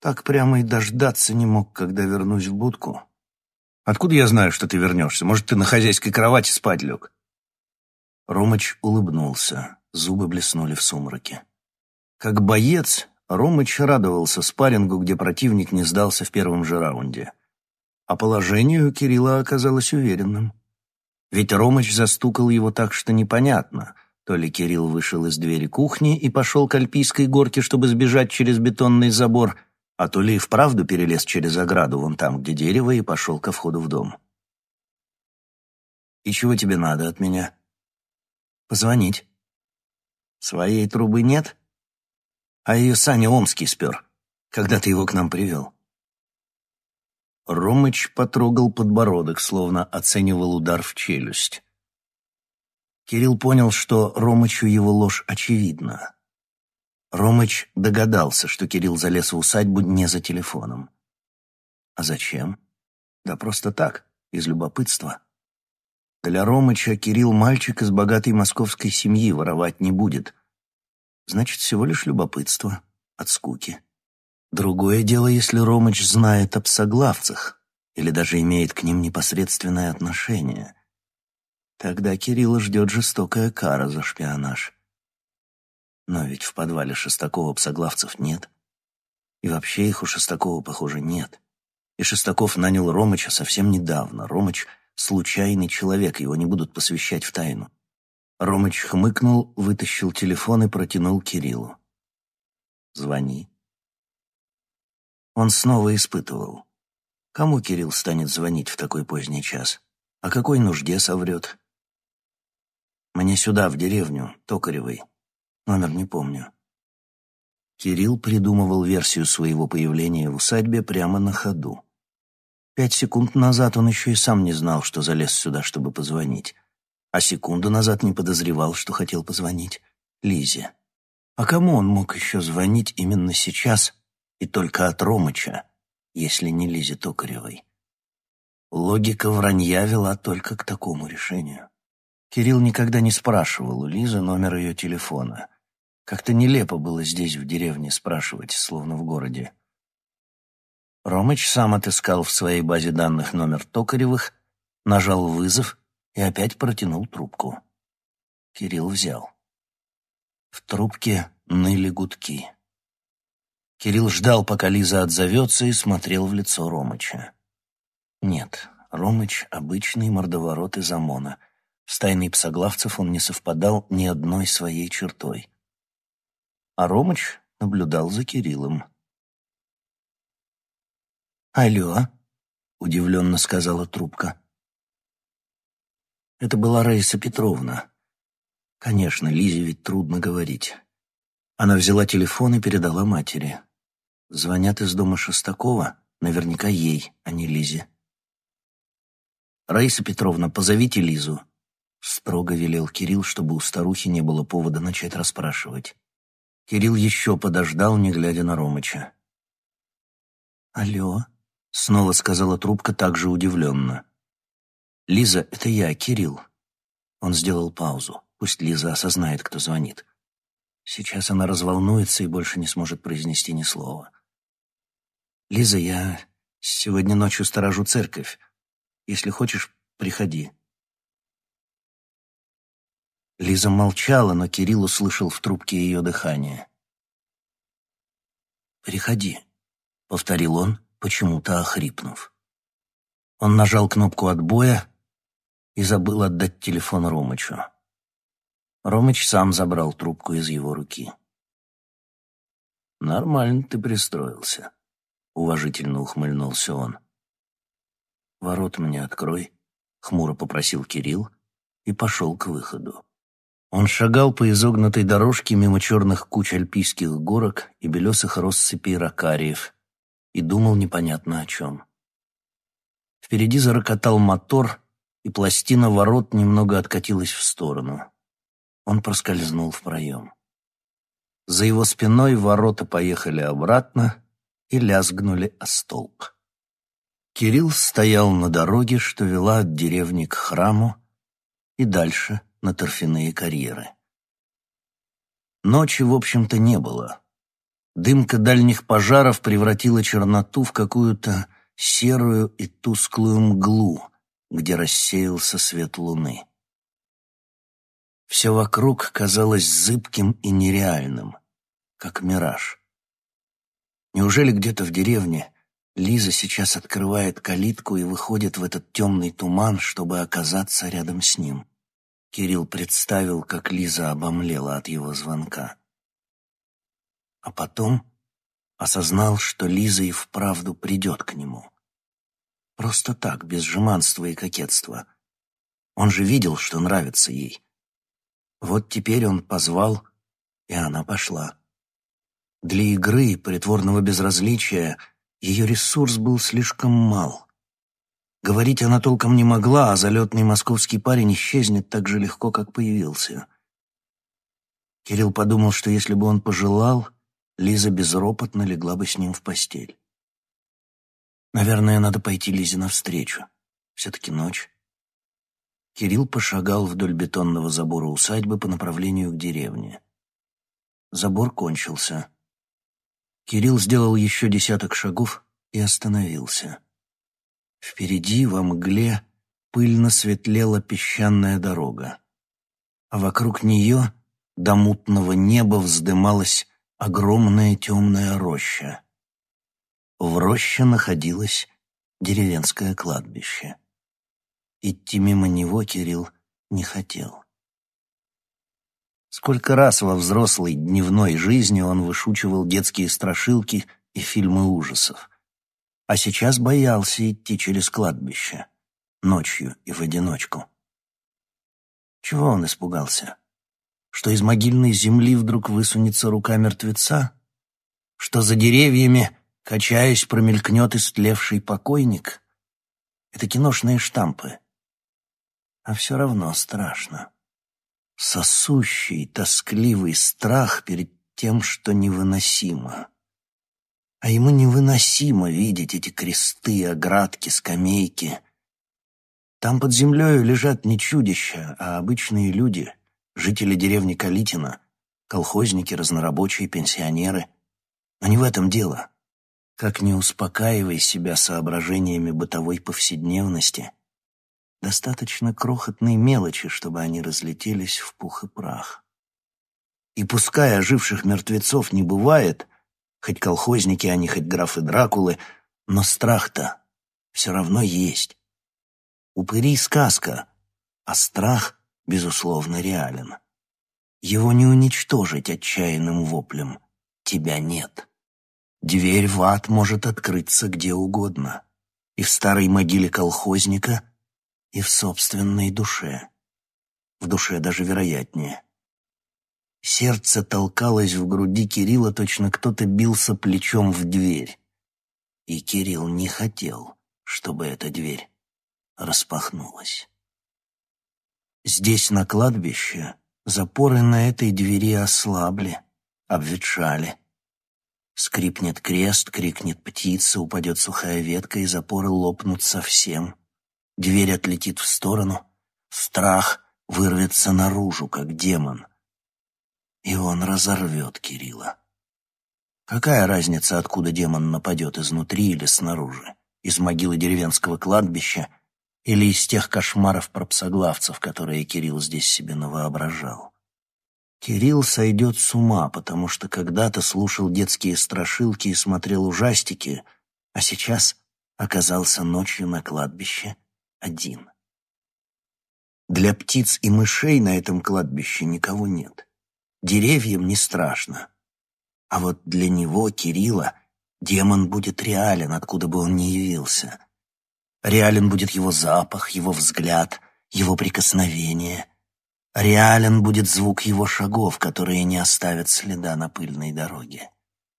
Так прямо и дождаться не мог, когда вернусь в будку. Откуда я знаю, что ты вернешься? Может, ты на хозяйской кровати спать лег?» Ромыч улыбнулся, зубы блеснули в сумраке. Как боец, Ромыч радовался спаррингу, где противник не сдался в первом же раунде. А положение у Кирилла оказалось уверенным. Ведь Ромыч застукал его так, что непонятно. То ли Кирилл вышел из двери кухни и пошел к Альпийской горке, чтобы сбежать через бетонный забор, а то ли и вправду перелез через ограду вон там, где дерево, и пошел ко входу в дом. «И чего тебе надо от меня?» «Позвонить». «Своей трубы нет?» «А ее Саня Омский спер, когда ты его к нам привел». Ромыч потрогал подбородок, словно оценивал удар в челюсть. Кирилл понял, что Ромычу его ложь очевидна. Ромыч догадался, что Кирилл залез в усадьбу не за телефоном. А зачем? Да просто так, из любопытства. Для Ромыча Кирилл мальчик из богатой московской семьи, воровать не будет. Значит, всего лишь любопытство от скуки. Другое дело, если Ромыч знает об соглавцах или даже имеет к ним непосредственное отношение. Тогда Кирилла ждет жестокая кара за шпионаж. Но ведь в подвале Шестакова псоглавцев нет. И вообще их у Шестакова, похоже, нет. И Шестаков нанял Ромыча совсем недавно. Ромыч — случайный человек, его не будут посвящать в тайну. Ромыч хмыкнул, вытащил телефон и протянул Кириллу. «Звони». Он снова испытывал. Кому Кирилл станет звонить в такой поздний час? О какой нужде соврет? Мне сюда, в деревню, Токаревой. Номер не помню. Кирилл придумывал версию своего появления в усадьбе прямо на ходу. Пять секунд назад он еще и сам не знал, что залез сюда, чтобы позвонить. А секунду назад не подозревал, что хотел позвонить Лизе. А кому он мог еще звонить именно сейчас, и только от Ромыча, если не Лизе Токаревой. Логика вранья вела только к такому решению. Кирилл никогда не спрашивал у Лизы номер ее телефона. Как-то нелепо было здесь, в деревне, спрашивать, словно в городе. Ромыч сам отыскал в своей базе данных номер Токаревых, нажал вызов и опять протянул трубку. Кирилл взял. В трубке ныли гудки. Кирилл ждал, пока Лиза отзовется, и смотрел в лицо Ромыча. Нет, Ромыч — обычный мордоворот из ОМОНа. С тайной псоглавцев он не совпадал ни одной своей чертой. А Ромыч наблюдал за Кириллом. «Алло», — удивленно сказала трубка. Это была Раиса Петровна. Конечно, Лизе ведь трудно говорить. Она взяла телефон и передала матери. Звонят из дома Шестакова, наверняка ей, а не Лизе. «Раиса Петровна, позовите Лизу», — строго велел Кирилл, чтобы у старухи не было повода начать расспрашивать. Кирилл еще подождал, не глядя на Ромыча. «Алло», — снова сказала трубка так же удивленно. «Лиза, это я, Кирилл». Он сделал паузу. Пусть Лиза осознает, кто звонит. Сейчас она разволнуется и больше не сможет произнести ни слова. «Лиза, я сегодня ночью сторожу церковь. Если хочешь, приходи». Лиза молчала, но Кирилл услышал в трубке ее дыхание. «Приходи», — повторил он, почему-то охрипнув. Он нажал кнопку отбоя и забыл отдать телефон Ромычу. Ромыч сам забрал трубку из его руки. «Нормально ты пристроился», уважительно ухмыльнулся он. «Ворот мне открой», — хмуро попросил Кирилл и пошел к выходу. Он шагал по изогнутой дорожке мимо черных куч альпийских горок и белесых россыпей ракариев и думал непонятно о чем. Впереди зарокотал мотор, и пластина ворот немного откатилась в сторону. Он проскользнул в проем. За его спиной ворота поехали обратно, и лязгнули о столб. Кирилл стоял на дороге, что вела от деревни к храму и дальше на торфяные карьеры. Ночи, в общем-то, не было. Дымка дальних пожаров превратила черноту в какую-то серую и тусклую мглу, где рассеялся свет луны. Все вокруг казалось зыбким и нереальным, как мираж. Неужели где-то в деревне Лиза сейчас открывает калитку и выходит в этот темный туман, чтобы оказаться рядом с ним? Кирилл представил, как Лиза обомлела от его звонка. А потом осознал, что Лиза и вправду придет к нему. Просто так, без жеманства и кокетства. Он же видел, что нравится ей. Вот теперь он позвал, и она пошла. Для игры и притворного безразличия ее ресурс был слишком мал. Говорить она толком не могла, а залетный московский парень исчезнет так же легко, как появился. Кирилл подумал, что если бы он пожелал, Лиза безропотно легла бы с ним в постель. Наверное, надо пойти Лизе навстречу. Все-таки ночь. Кирилл пошагал вдоль бетонного забора усадьбы по направлению к деревне. Забор кончился. Кирилл сделал еще десяток шагов и остановился. Впереди, во мгле, пыльно светлела песчаная дорога. А вокруг нее до мутного неба вздымалась огромная темная роща. В роще находилось деревенское кладбище. Идти мимо него Кирилл не хотел. Сколько раз во взрослой дневной жизни он вышучивал детские страшилки и фильмы ужасов. А сейчас боялся идти через кладбище. Ночью и в одиночку. Чего он испугался? Что из могильной земли вдруг высунется рука мертвеца? Что за деревьями, качаясь, промелькнет истлевший покойник? Это киношные штампы а все равно страшно. Сосущий, тоскливый страх перед тем, что невыносимо. А ему невыносимо видеть эти кресты, оградки, скамейки. Там под землей лежат не чудища, а обычные люди, жители деревни Калитина, колхозники, разнорабочие, пенсионеры. Но не в этом дело. Как не успокаивай себя соображениями бытовой повседневности — Достаточно крохотной мелочи, чтобы они разлетелись в пух и прах. И пускай оживших мертвецов не бывает, хоть колхозники они, хоть графы Дракулы, но страх-то все равно есть. Упыри — сказка, а страх, безусловно, реален. Его не уничтожить отчаянным воплем. Тебя нет. Дверь в ад может открыться где угодно. И в старой могиле колхозника, и в собственной душе. В душе даже вероятнее. Сердце толкалось в груди Кирилла, точно кто-то бился плечом в дверь. И Кирилл не хотел, чтобы эта дверь распахнулась. Здесь, на кладбище, запоры на этой двери ослабли, обветшали. Скрипнет крест, крикнет птица, упадет сухая ветка, и запоры лопнут совсем. Дверь отлетит в сторону, страх вырвется наружу, как демон. И он разорвет Кирилла. Какая разница, откуда демон нападет, изнутри или снаружи? Из могилы деревенского кладбища или из тех кошмаров про псоглавцев, которые Кирилл здесь себе навоображал? Кирилл сойдет с ума, потому что когда-то слушал детские страшилки и смотрел ужастики, а сейчас оказался ночью на кладбище — один. Для птиц и мышей на этом кладбище никого нет. Деревьям не страшно. А вот для него, Кирилла, демон будет реален, откуда бы он ни явился. Реален будет его запах, его взгляд, его прикосновение. Реален будет звук его шагов, которые не оставят следа на пыльной дороге.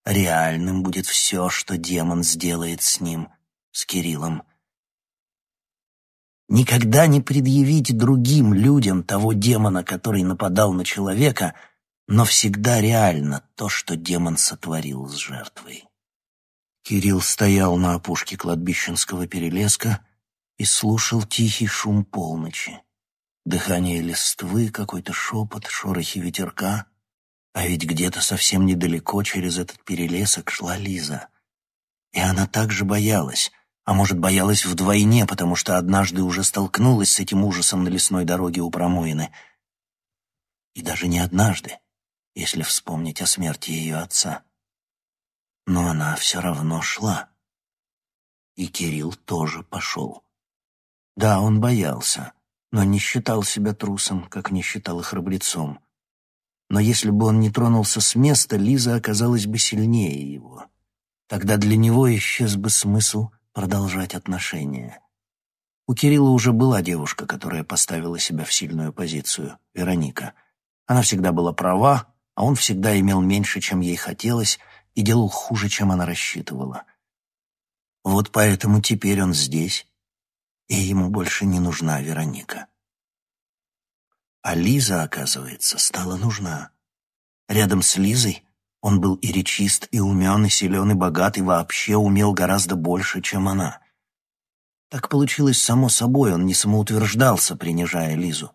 Реальным будет все, что демон сделает с ним, с Кириллом, Никогда не предъявить другим людям того демона, который нападал на человека, но всегда реально то, что демон сотворил с жертвой. Кирилл стоял на опушке кладбищенского перелеска и слушал тихий шум полночи. Дыхание листвы, какой-то шепот, шорохи ветерка. А ведь где-то совсем недалеко через этот перелесок шла Лиза. И она также боялась, а может, боялась вдвойне, потому что однажды уже столкнулась с этим ужасом на лесной дороге у промоины. И даже не однажды, если вспомнить о смерти ее отца. Но она все равно шла. И Кирилл тоже пошел. Да, он боялся, но не считал себя трусом, как не считал и храбрецом. Но если бы он не тронулся с места, Лиза оказалась бы сильнее его. Тогда для него исчез бы смысл продолжать отношения. У Кирилла уже была девушка, которая поставила себя в сильную позицию, Вероника. Она всегда была права, а он всегда имел меньше, чем ей хотелось, и делал хуже, чем она рассчитывала. Вот поэтому теперь он здесь, и ему больше не нужна Вероника. А Лиза, оказывается, стала нужна. Рядом с Лизой он был и речист, и умен, и силен, и богат, и вообще умел гораздо больше, чем она. Так получилось само собой, он не самоутверждался, принижая Лизу.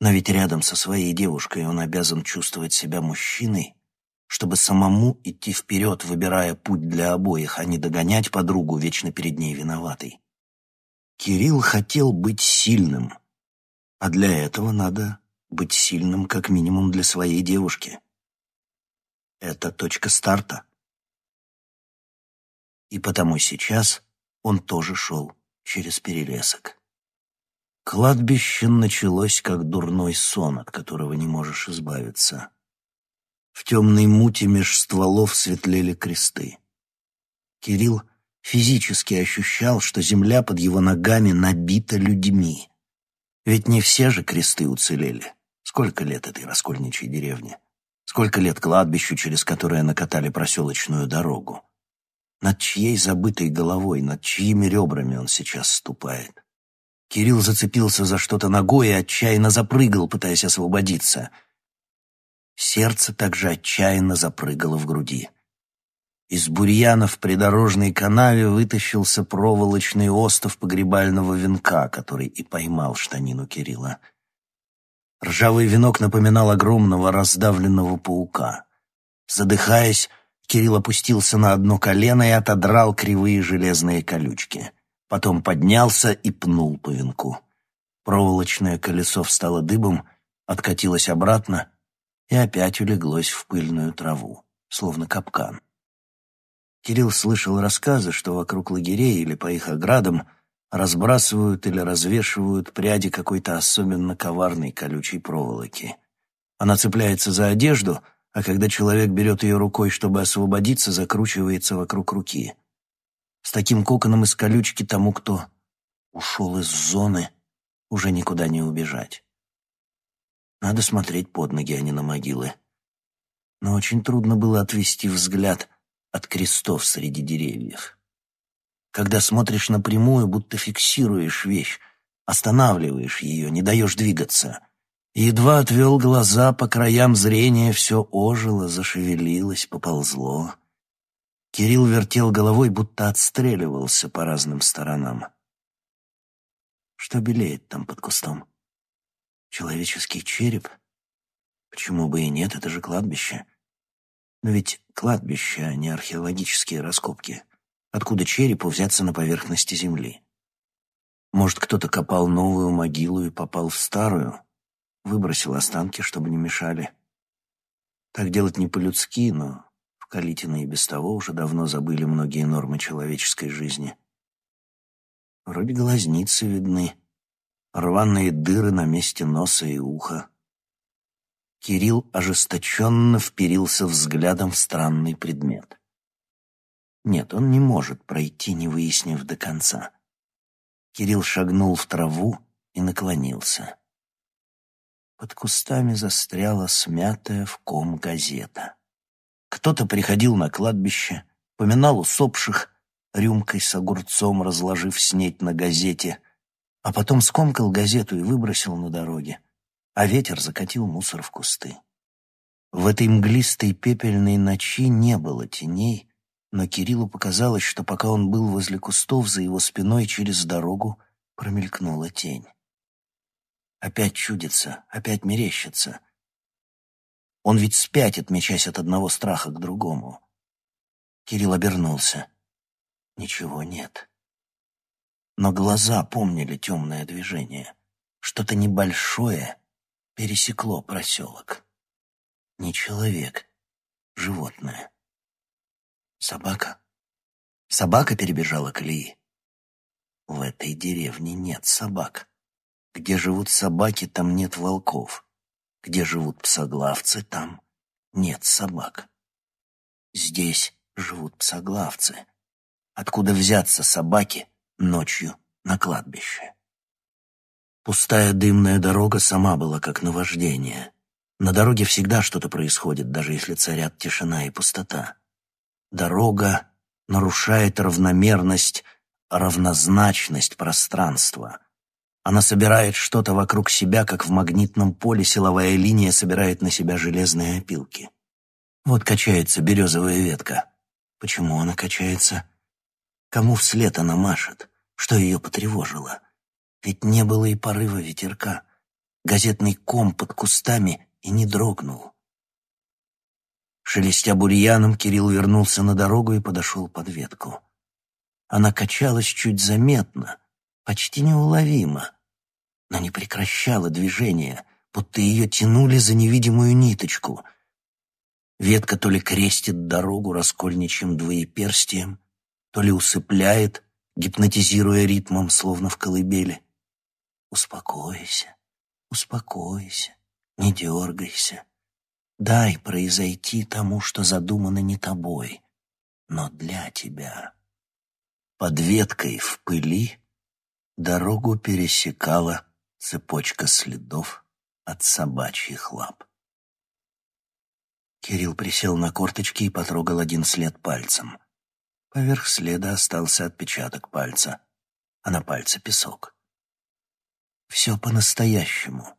Но ведь рядом со своей девушкой он обязан чувствовать себя мужчиной, чтобы самому идти вперед, выбирая путь для обоих, а не догонять подругу, вечно перед ней виноватой. Кирилл хотел быть сильным, а для этого надо быть сильным как минимум для своей девушки. Это точка старта. И потому сейчас он тоже шел через перелесок. Кладбище началось как дурной сон, от которого не можешь избавиться. В темной муте меж стволов светлели кресты. Кирилл физически ощущал, что земля под его ногами набита людьми. Ведь не все же кресты уцелели. Сколько лет этой раскольничьей деревне? Сколько лет кладбищу, через которое накатали проселочную дорогу? Над чьей забытой головой, над чьими ребрами он сейчас ступает? Кирилл зацепился за что-то ногой и отчаянно запрыгал, пытаясь освободиться. Сердце также отчаянно запрыгало в груди. Из бурьяна в придорожной канаве вытащился проволочный остов погребального венка, который и поймал штанину Кирилла. Ржавый венок напоминал огромного раздавленного паука. Задыхаясь, Кирилл опустился на одно колено и отодрал кривые железные колючки. Потом поднялся и пнул по венку. Проволочное колесо встало дыбом, откатилось обратно и опять улеглось в пыльную траву, словно капкан. Кирилл слышал рассказы, что вокруг лагерей или по их оградам разбрасывают или развешивают пряди какой-то особенно коварной колючей проволоки. Она цепляется за одежду, а когда человек берет ее рукой, чтобы освободиться, закручивается вокруг руки. С таким коконом из колючки тому, кто ушел из зоны, уже никуда не убежать. Надо смотреть под ноги, а не на могилы. Но очень трудно было отвести взгляд от крестов среди деревьев. Когда смотришь напрямую, будто фиксируешь вещь, останавливаешь ее, не даешь двигаться. Едва отвел глаза, по краям зрения все ожило, зашевелилось, поползло. Кирилл вертел головой, будто отстреливался по разным сторонам. Что белеет там под кустом? Человеческий череп? Почему бы и нет, это же кладбище. Но ведь кладбище, а не археологические раскопки. Откуда черепу взяться на поверхности земли? Может, кто-то копал новую могилу и попал в старую, выбросил останки, чтобы не мешали. Так делать не по-людски, но в Калитино и без того уже давно забыли многие нормы человеческой жизни. Вроде глазницы видны, рваные дыры на месте носа и уха. Кирилл ожесточенно вперился взглядом в странный предмет. Нет, он не может пройти, не выяснив до конца. Кирилл шагнул в траву и наклонился. Под кустами застряла смятая в ком газета. Кто-то приходил на кладбище, поминал усопших, рюмкой с огурцом разложив снеть на газете, а потом скомкал газету и выбросил на дороге а ветер закатил мусор в кусты. В этой мглистой пепельной ночи не было теней, но Кириллу показалось, что пока он был возле кустов, за его спиной через дорогу промелькнула тень. Опять чудится, опять мерещится. Он ведь спятит, мечась от одного страха к другому. Кирилл обернулся. Ничего нет. Но глаза помнили темное движение. Что-то небольшое пересекло проселок. Не человек, животное. Собака? Собака перебежала колеи. В этой деревне нет собак. Где живут собаки, там нет волков. Где живут псоглавцы, там нет собак. Здесь живут псоглавцы. Откуда взяться собаке ночью на кладбище? Пустая дымная дорога сама была как наваждение. На дороге всегда что-то происходит, даже если царят тишина и пустота. Дорога нарушает равномерность, равнозначность пространства. Она собирает что-то вокруг себя, как в магнитном поле силовая линия собирает на себя железные опилки. Вот качается березовая ветка. Почему она качается? Кому вслед она машет? Что ее потревожило? Ведь не было и порыва ветерка. Газетный ком под кустами и не дрогнул. Шелестя бурьяном, Кирилл вернулся на дорогу и подошел под ветку. Она качалась чуть заметно, почти неуловимо, но не прекращала движения, будто ее тянули за невидимую ниточку. Ветка то ли крестит дорогу раскольничьим двоеперстием, то ли усыпляет, гипнотизируя ритмом, словно в колыбели. Успокойся, успокойся, не дергайся. Дай произойти тому, что задумано не тобой, но для тебя. Под веткой в пыли дорогу пересекала цепочка следов от собачьих лап. Кирилл присел на корточки и потрогал один след пальцем. Поверх следа остался отпечаток пальца, а на пальце песок. Все по-настоящему.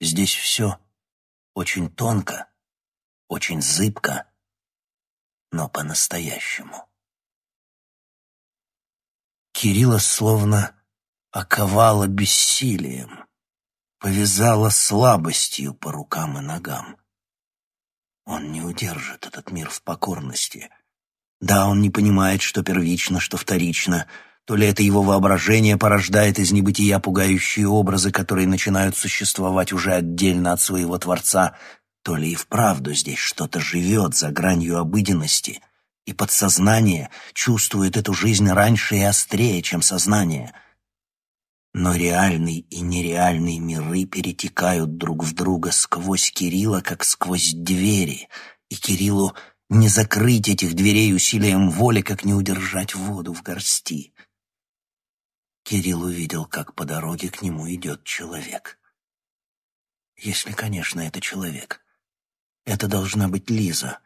Здесь все очень тонко, очень зыбко, но по-настоящему. Кирилла словно оковала бессилием, повязала слабостью по рукам и ногам. Он не удержит этот мир в покорности. Да, он не понимает, что первично, что вторично — то ли это его воображение порождает из небытия пугающие образы, которые начинают существовать уже отдельно от своего Творца, то ли и вправду здесь что-то живет за гранью обыденности, и подсознание чувствует эту жизнь раньше и острее, чем сознание. Но реальный и нереальный миры перетекают друг в друга сквозь Кирилла, как сквозь двери, и Кириллу не закрыть этих дверей усилием воли, как не удержать воду в горсти. Кирилл увидел, как по дороге к нему идет человек. Если, конечно, это человек. Это должна быть Лиза,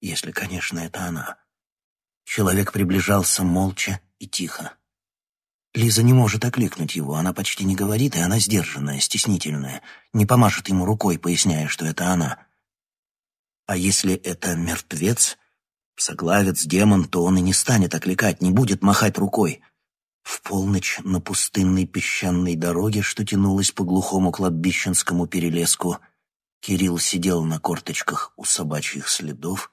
если, конечно, это она. Человек приближался молча и тихо. Лиза не может окликнуть его, она почти не говорит, и она сдержанная, стеснительная, не помашет ему рукой, поясняя, что это она. А если это мертвец, соглавец, демон, то он и не станет окликать, не будет махать рукой. В полночь на пустынной песчаной дороге, что тянулась по глухому кладбищенскому перелеску, Кирилл сидел на корточках у собачьих следов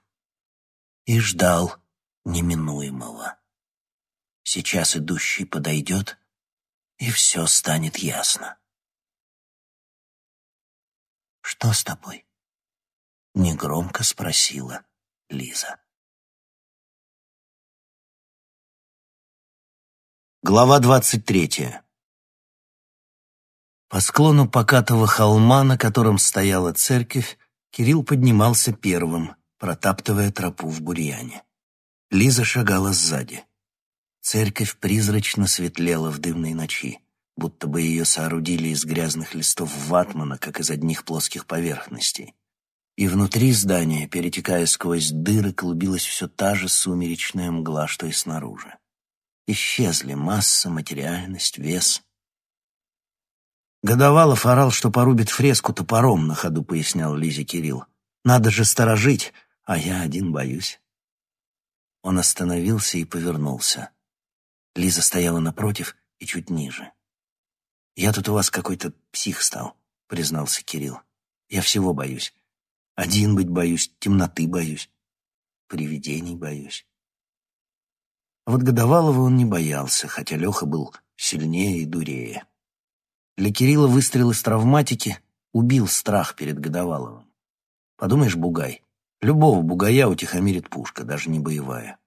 и ждал неминуемого. Сейчас идущий подойдет, и все станет ясно. «Что с тобой?» — негромко спросила Лиза. Глава двадцать третья. По склону покатого холма, на котором стояла церковь, Кирилл поднимался первым, протаптывая тропу в бурьяне. Лиза шагала сзади. Церковь призрачно светлела в дымной ночи, будто бы ее соорудили из грязных листов ватмана, как из одних плоских поверхностей. И внутри здания, перетекая сквозь дыры, клубилась все та же сумеречная мгла, что и снаружи. Исчезли масса, материальность, вес. Годовалов орал, что порубит фреску топором, на ходу пояснял Лизе Кирилл. Надо же сторожить, а я один боюсь. Он остановился и повернулся. Лиза стояла напротив и чуть ниже. «Я тут у вас какой-то псих стал», — признался Кирилл. «Я всего боюсь. Один быть боюсь, темноты боюсь, привидений боюсь. А вот Годовалова он не боялся, хотя Леха был сильнее и дурее. Для Кирилла выстрел из травматики убил страх перед Годоваловым. Подумаешь, бугай. Любого бугая утихомирит пушка, даже не боевая.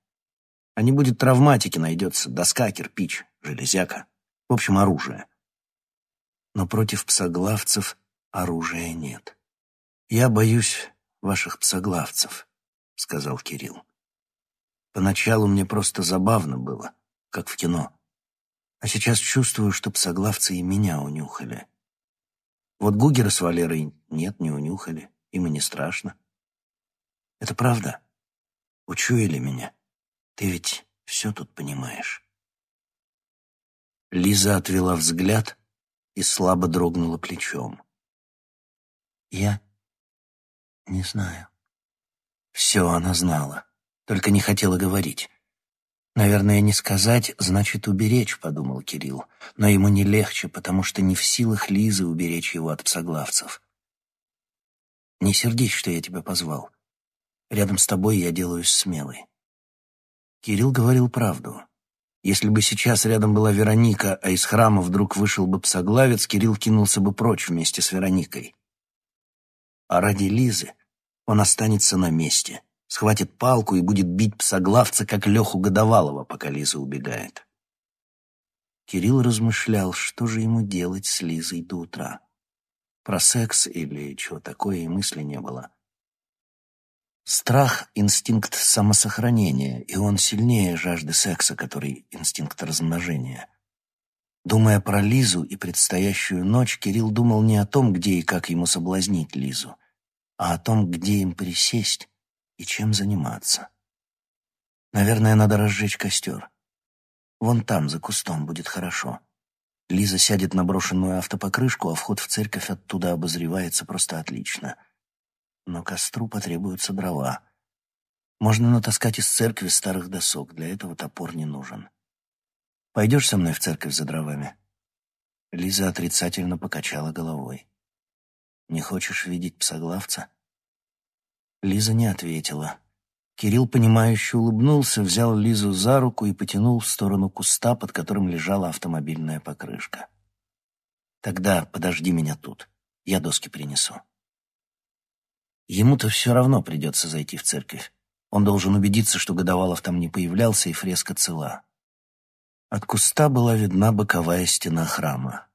А не будет травматики, найдется доска, кирпич, железяка. В общем, оружие. Но против псоглавцев оружия нет. «Я боюсь ваших псоглавцев», — сказал Кирилл. «Поначалу мне просто забавно было, как в кино. А сейчас чувствую, что псоглавцы и меня унюхали. Вот Гугера с Валерой нет, не унюхали, им и не страшно. Это правда? Учуяли меня? Ты ведь все тут понимаешь». Лиза отвела взгляд и слабо дрогнула плечом. «Я не знаю». Все она знала, только не хотела говорить. «Наверное, не сказать, значит уберечь», — подумал Кирилл. Но ему не легче, потому что не в силах Лизы уберечь его от псоглавцев. «Не сердись, что я тебя позвал. Рядом с тобой я делаюсь смелой». Кирилл говорил правду. Если бы сейчас рядом была Вероника, а из храма вдруг вышел бы псоглавец, Кирилл кинулся бы прочь вместе с Вероникой. А ради Лизы он останется на месте, схватит палку и будет бить псоглавца, как Леху Годовалова, пока Лиза убегает. Кирилл размышлял, что же ему делать с Лизой до утра. Про секс или чего такое и мысли не было. Страх — инстинкт самосохранения, и он сильнее жажды секса, который инстинкт размножения. Думая про Лизу и предстоящую ночь, Кирилл думал не о том, где и как ему соблазнить Лизу, а о том, где им присесть и чем заниматься. Наверное, надо разжечь костер. Вон там, за кустом, будет хорошо. Лиза сядет на брошенную автопокрышку, а вход в церковь оттуда обозревается просто отлично. Но костру потребуются дрова. Можно натаскать из церкви старых досок, для этого топор не нужен. Пойдешь со мной в церковь за дровами?» Лиза отрицательно покачала головой. Не хочешь видеть псоглавца?» Лиза не ответила. Кирилл, понимающе улыбнулся, взял Лизу за руку и потянул в сторону куста, под которым лежала автомобильная покрышка. «Тогда подожди меня тут. Я доски принесу». Ему-то все равно придется зайти в церковь. Он должен убедиться, что Годовалов там не появлялся и фреска цела. От куста была видна боковая стена храма.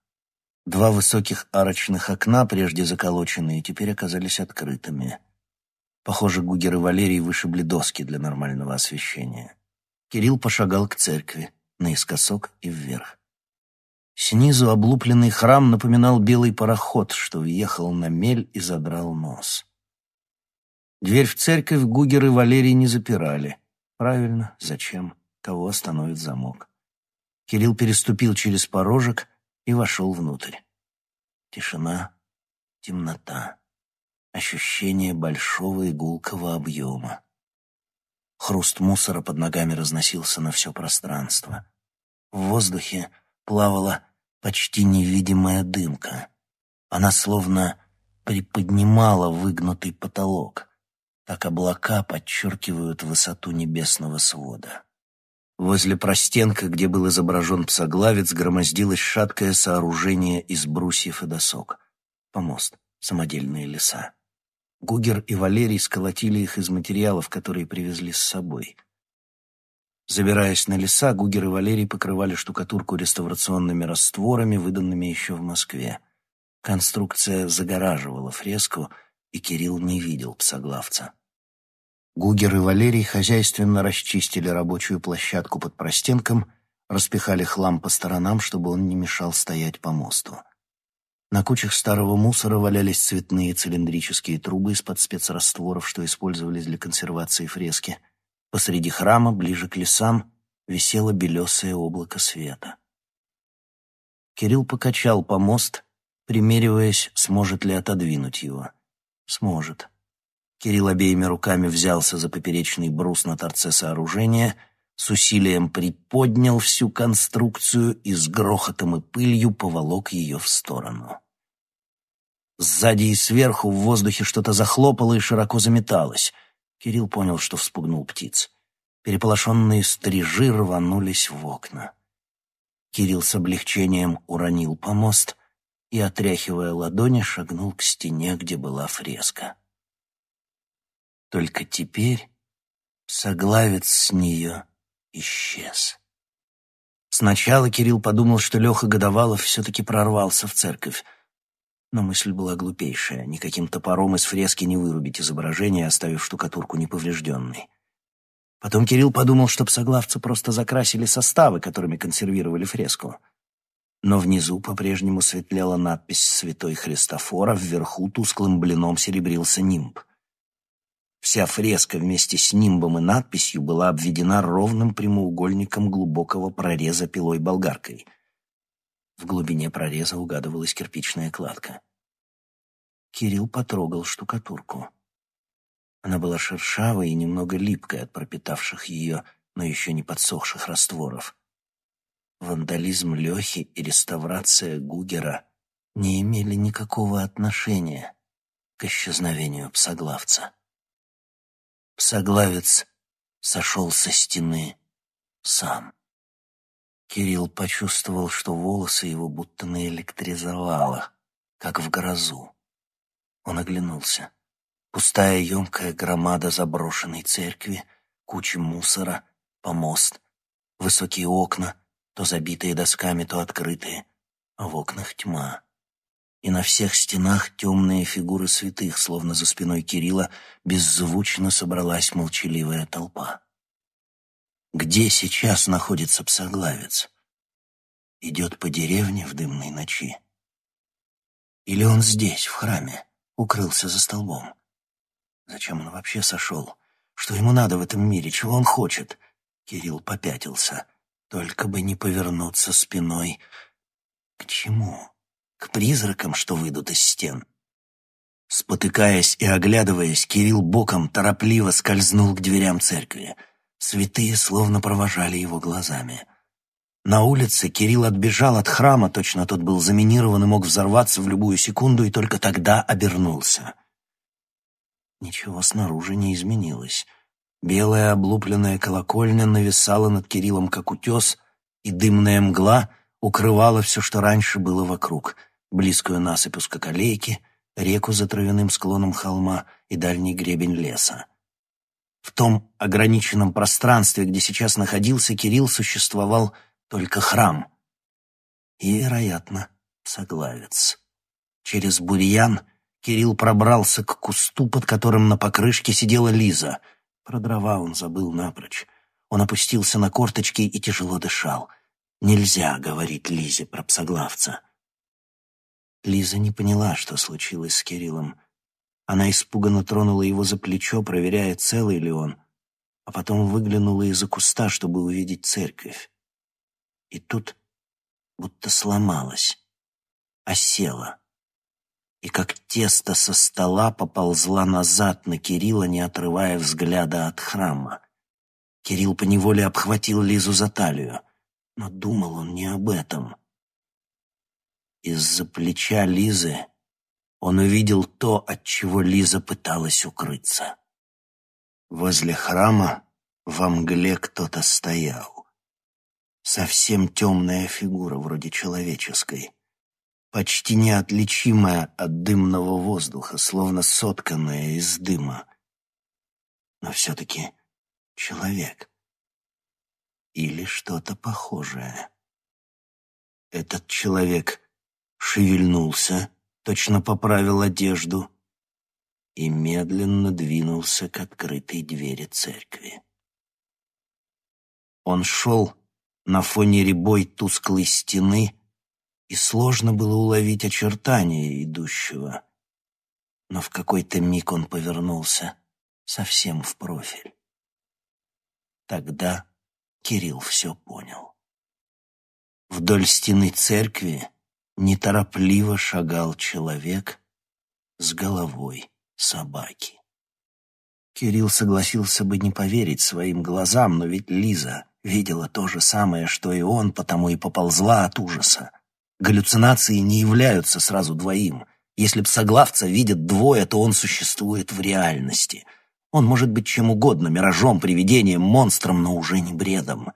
Два высоких арочных окна, прежде заколоченные, теперь оказались открытыми. Похоже, Гугер и Валерий вышибли доски для нормального освещения. Кирилл пошагал к церкви, наискосок и вверх. Снизу облупленный храм напоминал белый пароход, что въехал на мель и задрал нос. Дверь в церковь Гугер и Валерий не запирали. Правильно, зачем? Кого остановит замок? Кирилл переступил через порожек — и вошел внутрь. Тишина, темнота, ощущение большого игулкового объема. Хруст мусора под ногами разносился на все пространство. В воздухе плавала почти невидимая дымка. Она словно приподнимала выгнутый потолок. Так облака подчеркивают высоту небесного свода. Возле простенка, где был изображен псоглавец, громоздилось шаткое сооружение из брусьев и досок. Помост, самодельные леса. Гугер и Валерий сколотили их из материалов, которые привезли с собой. Забираясь на леса, Гугер и Валерий покрывали штукатурку реставрационными растворами, выданными еще в Москве. Конструкция загораживала фреску, и Кирилл не видел псоглавца. Гугер и Валерий хозяйственно расчистили рабочую площадку под простенком, распихали хлам по сторонам, чтобы он не мешал стоять по мосту. На кучах старого мусора валялись цветные цилиндрические трубы из-под спецрастворов, что использовались для консервации фрески. Посреди храма, ближе к лесам, висело белесое облако света. Кирилл покачал помост, примериваясь, сможет ли отодвинуть его. Сможет. Кирилл обеими руками взялся за поперечный брус на торце сооружения, с усилием приподнял всю конструкцию и с грохотом и пылью поволок ее в сторону. Сзади и сверху в воздухе что-то захлопало и широко заметалось. Кирилл понял, что вспугнул птиц. Переполошенные стрижи рванулись в окна. Кирилл с облегчением уронил помост и, отряхивая ладони, шагнул к стене, где была фреска. Только теперь соглавец с нее исчез. Сначала Кирилл подумал, что Леха Годовалов все-таки прорвался в церковь, но мысль была глупейшая. Никаким топором из фрески не вырубить изображение, оставив штукатурку неповрежденной. Потом Кирилл подумал, что псоглавцы просто закрасили составы, которыми консервировали фреску. Но внизу по-прежнему светлела надпись «Святой Христофор», а вверху тусклым блином серебрился нимб. Вся фреска вместе с нимбом и надписью была обведена ровным прямоугольником глубокого прореза пилой-болгаркой. В глубине прореза угадывалась кирпичная кладка. Кирилл потрогал штукатурку. Она была шершавой и немного липкой от пропитавших ее, но еще не подсохших растворов. Вандализм Лехи и реставрация Гугера не имели никакого отношения к исчезновению псоглавца. Псоглавец сошел со стены сам. Кирилл почувствовал, что волосы его будто наэлектризовало, как в грозу. Он оглянулся. Пустая емкая громада заброшенной церкви, куча мусора, помост, высокие окна, то забитые досками, то открытые, а в окнах тьма. И на всех стенах темные фигуры святых, словно за спиной Кирилла беззвучно собралась молчаливая толпа. Где сейчас находится псоглавец? Идет по деревне в дымной ночи. Или он здесь, в храме, укрылся за столбом? Зачем он вообще сошел? Что ему надо в этом мире? Чего он хочет? Кирилл попятился. Только бы не повернуться спиной. К чему? К призракам, что выйдут из стен? Спотыкаясь и оглядываясь, Кирилл боком торопливо скользнул к дверям церкви. Святые словно провожали его глазами. На улице Кирилл отбежал от храма, точно тот был заминирован и мог взорваться в любую секунду, и только тогда обернулся. Ничего снаружи не изменилось. Белая облупленная колокольня нависала над Кириллом, как утес, и дымная мгла укрывала все, что раньше было вокруг — близкую насыпь узкоколейки, реку за травяным склоном холма и дальний гребень леса. В том ограниченном пространстве, где сейчас находился Кирилл, существовал только храм. И, вероятно, соглавец. Через бурьян — Кирилл пробрался к кусту, под которым на покрышке сидела Лиза. Про дрова он забыл напрочь. Он опустился на корточки и тяжело дышал. Нельзя говорить Лизе про псоглавца. Лиза не поняла, что случилось с Кириллом. Она испуганно тронула его за плечо, проверяя, целый ли он, а потом выглянула из-за куста, чтобы увидеть церковь. И тут будто сломалась, осела и как тесто со стола поползла назад на Кирилла, не отрывая взгляда от храма. Кирилл поневоле обхватил Лизу за талию, но думал он не об этом. Из-за плеча Лизы он увидел то, от чего Лиза пыталась укрыться. Возле храма во мгле кто-то стоял. Совсем темная фигура, вроде человеческой почти неотличимая от дымного воздуха, словно сотканная из дыма. Но все-таки человек. Или что-то похожее. Этот человек шевельнулся, точно поправил одежду и медленно двинулся к открытой двери церкви. Он шел на фоне рябой тусклой стены, и сложно было уловить очертания идущего. Но в какой-то миг он повернулся совсем в профиль. Тогда Кирилл все понял. Вдоль стены церкви неторопливо шагал человек с головой собаки. Кирилл согласился бы не поверить своим глазам, но ведь Лиза видела то же самое, что и он, потому и поползла от ужаса. Галлюцинации не являются сразу двоим. Если псоглавца видят двое, то он существует в реальности. Он может быть чем угодно, миражом, привидением, монстром, но уже не бредом.